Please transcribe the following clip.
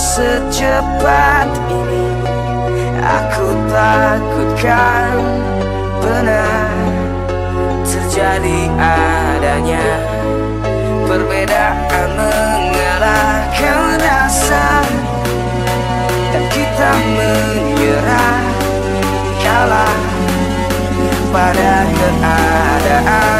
secepat ini. Aku takutkan benar terjadi adanya Perbedaan mengalahkan rasa Dan kita menyerah kalah pada keadaan